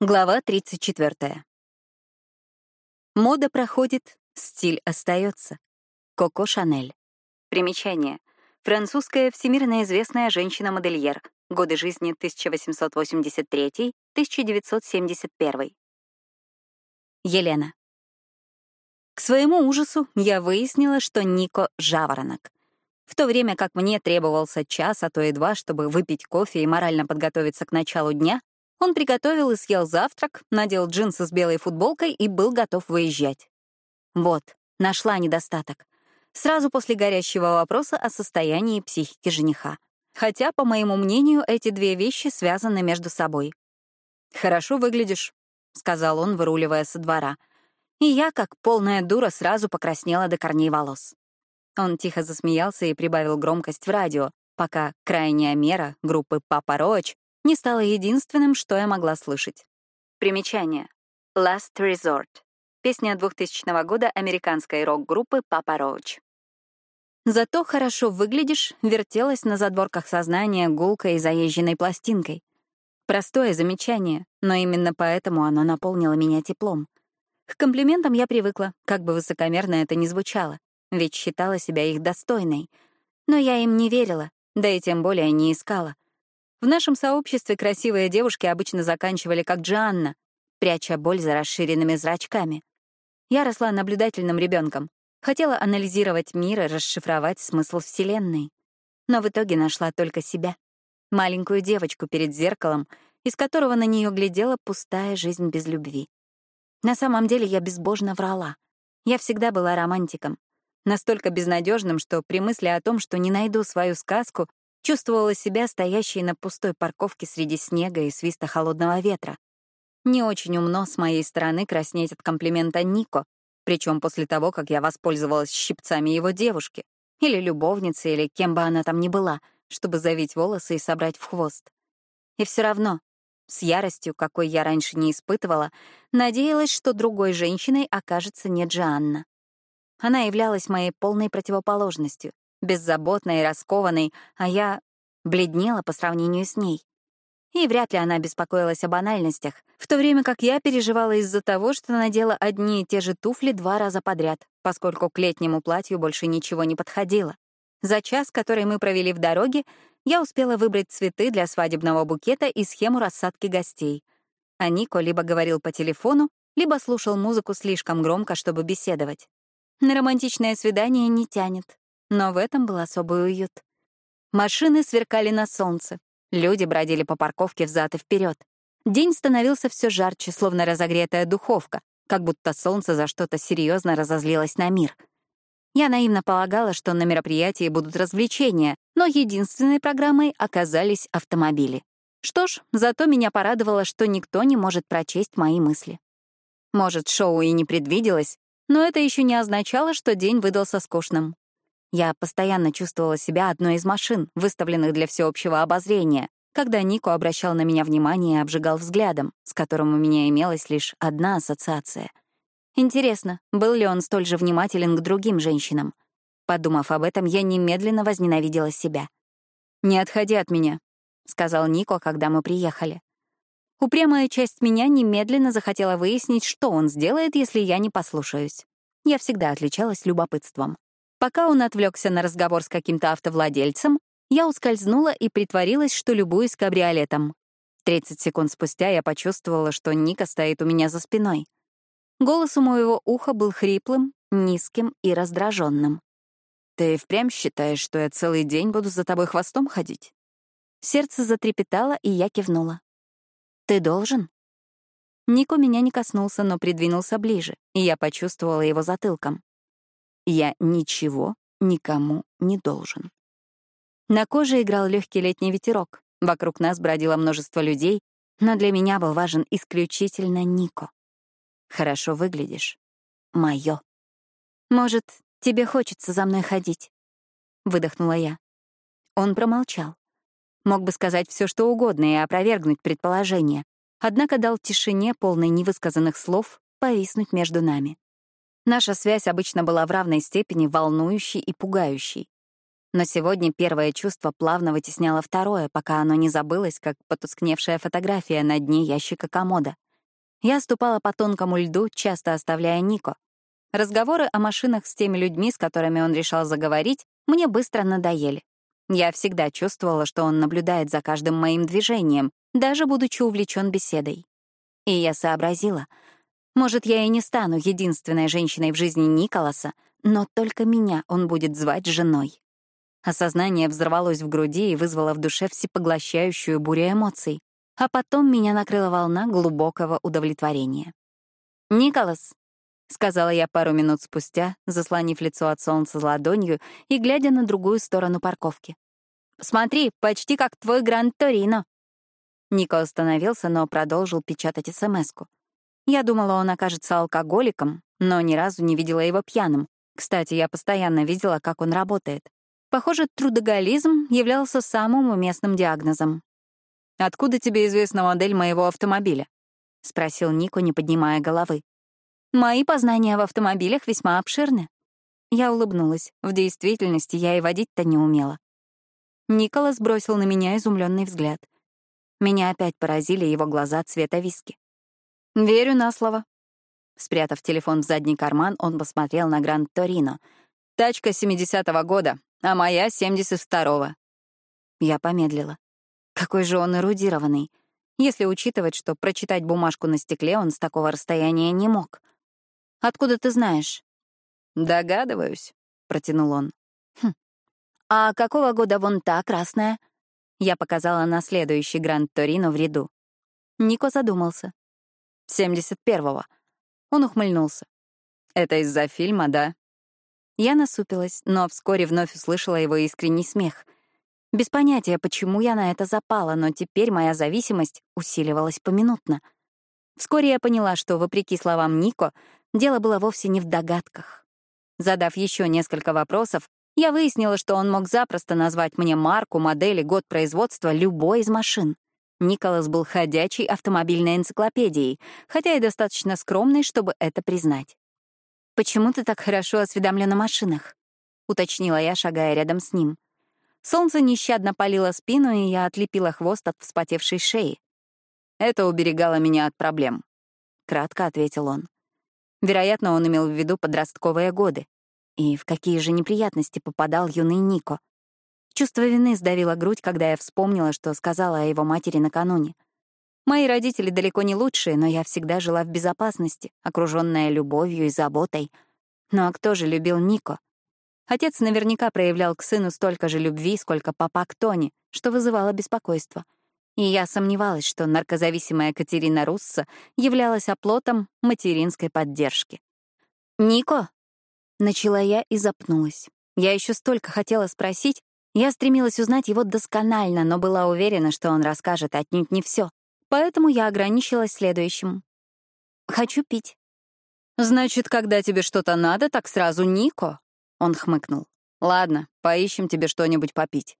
Глава 34. Мода проходит, стиль остается. Коко Шанель. Примечание. Французская всемирно известная женщина-модельер. Годы жизни 1883-1971. Елена. К своему ужасу я выяснила, что Нико — жаворонок. В то время как мне требовался час, а то и два, чтобы выпить кофе и морально подготовиться к началу дня, он приготовил и съел завтрак, надел джинсы с белой футболкой и был готов выезжать. Вот, нашла недостаток. Сразу после горящего вопроса о состоянии психики жениха. Хотя, по моему мнению, эти две вещи связаны между собой. «Хорошо выглядишь», — сказал он, выруливая со двора. И я, как полная дура, сразу покраснела до корней волос. Он тихо засмеялся и прибавил громкость в радио, пока крайняя мера группы «Папа Роч» не стало единственным, что я могла слышать. Примечание. Last Resort. Песня 2000 года американской рок-группы Papa Roach. Зато хорошо выглядишь вертелась на задворках сознания гулкой и заезженной пластинкой. Простое замечание, но именно поэтому оно наполнило меня теплом. К комплиментам я привыкла, как бы высокомерно это ни звучало, ведь считала себя их достойной. Но я им не верила, да и тем более не искала — в нашем сообществе красивые девушки обычно заканчивали как Джанна, пряча боль за расширенными зрачками. Я росла наблюдательным ребенком, хотела анализировать мир и расшифровать смысл Вселенной. Но в итоге нашла только себя. Маленькую девочку перед зеркалом, из которого на нее глядела пустая жизнь без любви. На самом деле я безбожно врала. Я всегда была романтиком. Настолько безнадежным, что при мысли о том, что не найду свою сказку, Чувствовала себя стоящей на пустой парковке среди снега и свиста холодного ветра. Не очень умно с моей стороны краснеть от комплимента Нико, причем после того, как я воспользовалась щипцами его девушки, или любовницы, или кем бы она там ни была, чтобы завить волосы и собрать в хвост. И все равно, с яростью, какой я раньше не испытывала, надеялась, что другой женщиной окажется не Джоанна. Она являлась моей полной противоположностью, беззаботной и раскованной, а я бледнела по сравнению с ней. И вряд ли она беспокоилась о банальностях, в то время как я переживала из-за того, что надела одни и те же туфли два раза подряд, поскольку к летнему платью больше ничего не подходило. За час, который мы провели в дороге, я успела выбрать цветы для свадебного букета и схему рассадки гостей. А Нико либо говорил по телефону, либо слушал музыку слишком громко, чтобы беседовать. На романтичное свидание не тянет. Но в этом был особый уют. Машины сверкали на солнце, люди бродили по парковке взад и вперед. День становился все жарче, словно разогретая духовка, как будто солнце за что-то серьезно разозлилось на мир. Я наивно полагала, что на мероприятии будут развлечения, но единственной программой оказались автомобили. Что ж, зато меня порадовало, что никто не может прочесть мои мысли. Может, шоу и не предвиделось, но это еще не означало, что день выдался скучным. Я постоянно чувствовала себя одной из машин, выставленных для всеобщего обозрения, когда Нико обращал на меня внимание и обжигал взглядом, с которым у меня имелась лишь одна ассоциация. Интересно, был ли он столь же внимателен к другим женщинам? Подумав об этом, я немедленно возненавидела себя. «Не отходи от меня», — сказал Нико, когда мы приехали. Упрямая часть меня немедленно захотела выяснить, что он сделает, если я не послушаюсь. Я всегда отличалась любопытством. Пока он отвлекся на разговор с каким-то автовладельцем, я ускользнула и притворилась, что любуюсь кабриолетом. 30 секунд спустя я почувствовала, что Ника стоит у меня за спиной. Голос у моего уха был хриплым, низким и раздраженным. «Ты впрямь считаешь, что я целый день буду за тобой хвостом ходить?» Сердце затрепетало, и я кивнула. «Ты должен?» Нико меня не коснулся, но придвинулся ближе, и я почувствовала его затылком. Я ничего никому не должен. На коже играл легкий летний ветерок. Вокруг нас бродило множество людей, но для меня был важен исключительно Нико. Хорошо выглядишь. Моё. Может, тебе хочется за мной ходить? Выдохнула я. Он промолчал. Мог бы сказать все, что угодно и опровергнуть предположение, однако дал тишине, полной невысказанных слов, повиснуть между нами. Наша связь обычно была в равной степени волнующей и пугающей. Но сегодня первое чувство плавно вытесняло второе, пока оно не забылось, как потускневшая фотография на дне ящика комода. Я ступала по тонкому льду, часто оставляя Нико. Разговоры о машинах с теми людьми, с которыми он решал заговорить, мне быстро надоели. Я всегда чувствовала, что он наблюдает за каждым моим движением, даже будучи увлечен беседой. И я сообразила, может, я и не стану единственной женщиной в жизни Николаса, но только меня он будет звать женой. Осознание взорвалось в груди и вызвало в душе всепоглощающую бурю эмоций, а потом меня накрыла волна глубокого удовлетворения. «Николас», — сказала я пару минут спустя, заслонив лицо от солнца ладонью и глядя на другую сторону парковки. «Смотри, почти как твой Гранд Торино». Нико остановился, но продолжил печатать СМС-ку. Я думала, он окажется алкоголиком, но ни разу не видела его пьяным. Кстати, я постоянно видела, как он работает. Похоже, трудоголизм являлся самым уместным диагнозом. «Откуда тебе известна модель моего автомобиля?» — спросил Нико, не поднимая головы. «Мои познания в автомобилях весьма обширны». Я улыбнулась. В действительности я и водить-то не умела. Николас бросил на меня изумленный взгляд. Меня опять поразили его глаза цвета виски. «Верю на слово». Спрятав телефон в задний карман, он посмотрел на Гранд Торино. «Тачка 70-го года, а моя — 72-го». Я помедлила. Какой же он эрудированный, если учитывать, что прочитать бумажку на стекле он с такого расстояния не мог. «Откуда ты знаешь?» «Догадываюсь», — протянул он. «Хм. А какого года вон та красная?» Я показала на следующий Гранд Торино в ряду. Нико задумался. «71-го». Он ухмыльнулся. «Это из-за фильма, да?» Я насупилась, но вскоре вновь услышала его искренний смех — без понятия, почему я на это запала, но теперь моя зависимость усиливалась поминутно. Вскоре я поняла, что, вопреки словам Нико, дело было вовсе не в догадках. Задав еще несколько вопросов, я выяснила, что он мог запросто назвать мне марку, модель и год производства любой из машин. Николас был ходячей автомобильной энциклопедией, хотя и достаточно скромной, чтобы это признать. «Почему ты так хорошо осведомлен о машинах?» — уточнила я, шагая рядом с ним. Солнце нещадно палило спину, и я отлепила хвост от вспотевшей шеи. «Это уберегало меня от проблем», — кратко ответил он. Вероятно, он имел в виду подростковые годы. И в какие же неприятности попадал юный Нико. Чувство вины сдавило грудь, когда я вспомнила, что сказала о его матери накануне. Мои родители далеко не лучшие, но я всегда жила в безопасности, окруженная любовью и заботой. Ну а кто же любил Нико? Отец наверняка проявлял к сыну столько же любви, сколько папа к Тони, что вызывало беспокойство. И я сомневалась, что наркозависимая Катерина Русса являлась оплотом материнской поддержки. «Нико?» — начала я и запнулась. Я еще столько хотела спросить, я стремилась узнать его досконально, но была уверена, что он расскажет отнюдь не все. Поэтому я ограничилась следующим. «Хочу пить». «Значит, когда тебе что-то надо, так сразу Нико?» Он хмыкнул. «Ладно, поищем тебе что-нибудь попить».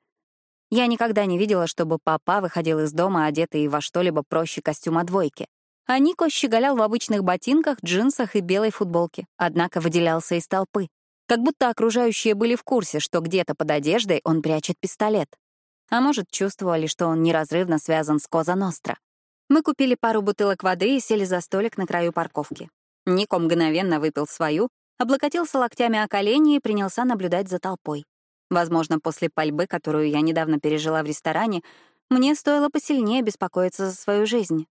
Я никогда не видела, чтобы папа выходил из дома, одетый во что-либо проще костюма двойки. А Нико щеголял в обычных ботинках, джинсах и белой футболке, однако выделялся из толпы. Как будто окружающие были в курсе, что где-то под одеждой он прячет пистолет. А может, чувствовали, что он неразрывно связан с Коза Ностра. Мы купили пару бутылок воды и сели за столик на краю парковки. Нико мгновенно выпил свою, облокотился локтями о колени и принялся наблюдать за толпой. Возможно, после пальбы, которую я недавно пережила в ресторане, мне стоило посильнее беспокоиться за свою жизнь.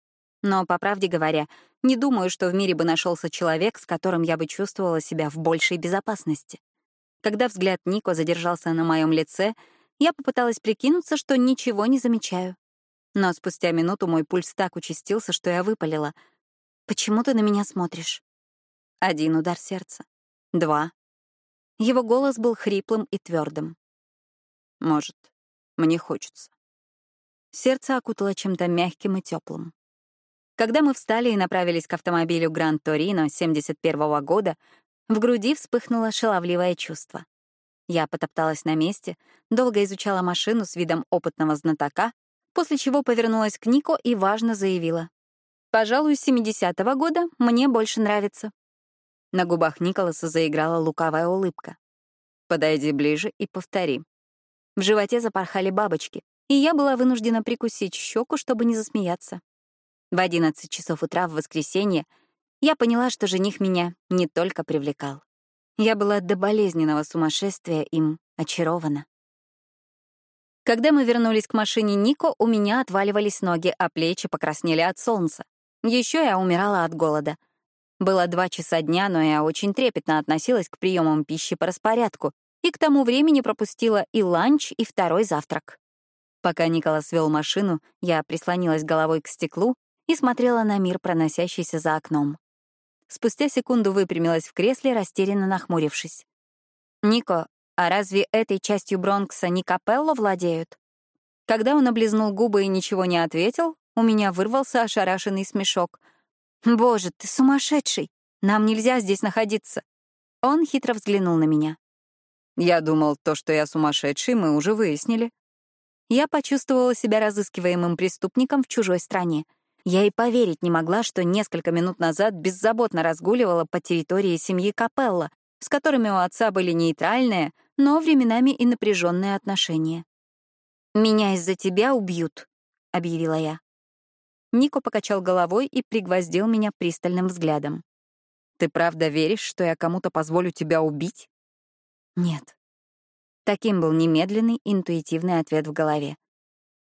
Но, по правде говоря, не думаю, что в мире бы нашелся человек, с которым я бы чувствовала себя в большей безопасности. Когда взгляд Нико задержался на моем лице, я попыталась прикинуться, что ничего не замечаю. Но спустя минуту мой пульс так участился, что я выпалила. «Почему ты на меня смотришь?» Один удар сердца. Два. Его голос был хриплым и твердым. Может, мне хочется. Сердце окутало чем-то мягким и теплым. Когда мы встали и направились к автомобилю Гранд Торино 71 -го года, в груди вспыхнуло шаловливое чувство. Я потопталась на месте, долго изучала машину с видом опытного знатока, после чего повернулась к Нико и важно заявила. «Пожалуй, 70-го года мне больше нравится». На губах Николаса заиграла лукавая улыбка. «Подойди ближе и повтори». В животе запорхали бабочки, и я была вынуждена прикусить щеку, чтобы не засмеяться. В 11 часов утра в воскресенье я поняла, что жених меня не только привлекал. Я была до болезненного сумасшествия им очарована. Когда мы вернулись к машине Нико, у меня отваливались ноги, а плечи покраснели от солнца. Еще я умирала от голода. Было два часа дня, но я очень трепетно относилась к приемам пищи по распорядку и к тому времени пропустила и ланч, и второй завтрак. Пока Николас вел машину, я прислонилась головой к стеклу и смотрела на мир, проносящийся за окном. Спустя секунду выпрямилась в кресле, растерянно нахмурившись. «Нико, а разве этой частью Бронкса не Капелло владеют?» Когда он облизнул губы и ничего не ответил, у меня вырвался ошарашенный смешок. «Боже, ты сумасшедший! Нам нельзя здесь находиться!» Он хитро взглянул на меня. «Я думал, то, что я сумасшедший, мы уже выяснили». Я почувствовала себя разыскиваемым преступником в чужой стране. Я и поверить не могла, что несколько минут назад беззаботно разгуливала по территории семьи Капелла, с которыми у отца были нейтральные, но временами и напряженные отношения. «Меня из-за тебя убьют», — объявила я. Нико покачал головой и пригвоздил меня пристальным взглядом. «Ты правда веришь, что я кому-то позволю тебя убить?» «Нет». Таким был немедленный, интуитивный ответ в голове.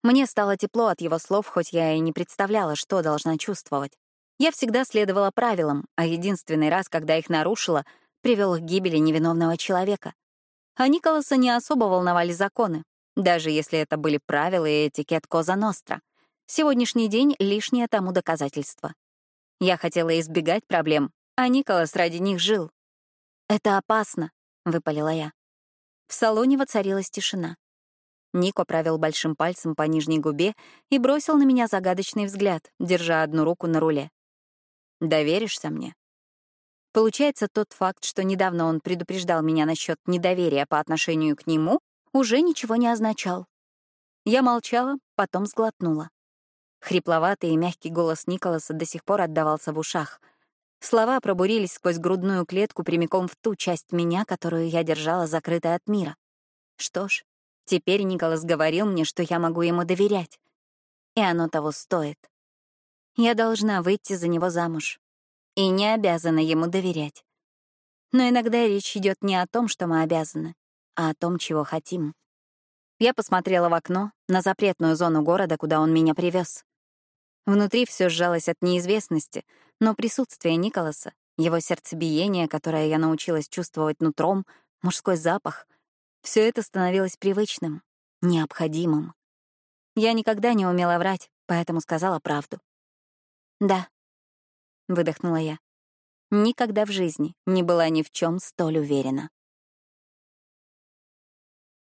Мне стало тепло от его слов, хоть я и не представляла, что должна чувствовать. Я всегда следовала правилам, а единственный раз, когда их нарушила, привел к гибели невиновного человека. А Николаса не особо волновали законы, даже если это были правила и этикет Коза Ностра. Сегодняшний день — лишнее тому доказательство. Я хотела избегать проблем, а Николас ради них жил. «Это опасно», — выпалила я. В салоне воцарилась тишина. Нико провел большим пальцем по нижней губе и бросил на меня загадочный взгляд, держа одну руку на руле. «Доверишься мне?» Получается, тот факт, что недавно он предупреждал меня насчет недоверия по отношению к нему, уже ничего не означал. Я молчала, потом сглотнула. Хрипловатый и мягкий голос Николаса до сих пор отдавался в ушах. Слова пробурились сквозь грудную клетку прямиком в ту часть меня, которую я держала закрытой от мира. Что ж, Теперь Николас говорил мне, что я могу ему доверять. И оно того стоит. Я должна выйти за него замуж. И не обязана ему доверять. Но иногда речь идет не о том, что мы обязаны, а о том, чего хотим. Я посмотрела в окно на запретную зону города, куда он меня привез. Внутри все сжалось от неизвестности, но присутствие Николаса, его сердцебиение, которое я научилась чувствовать нутром, мужской запах — все это становилось привычным, необходимым. Я никогда не умела врать, поэтому сказала правду. «Да», — выдохнула я. Никогда в жизни не была ни в чем столь уверена.